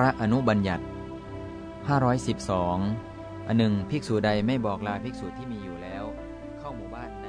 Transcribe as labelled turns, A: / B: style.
A: พระอนุบัญญัติ 512 อันหนึ่งภิกษุใดไม่บอกลาภิกษุที่มีอยู่แล้ว เข้าหมู่บ้านใน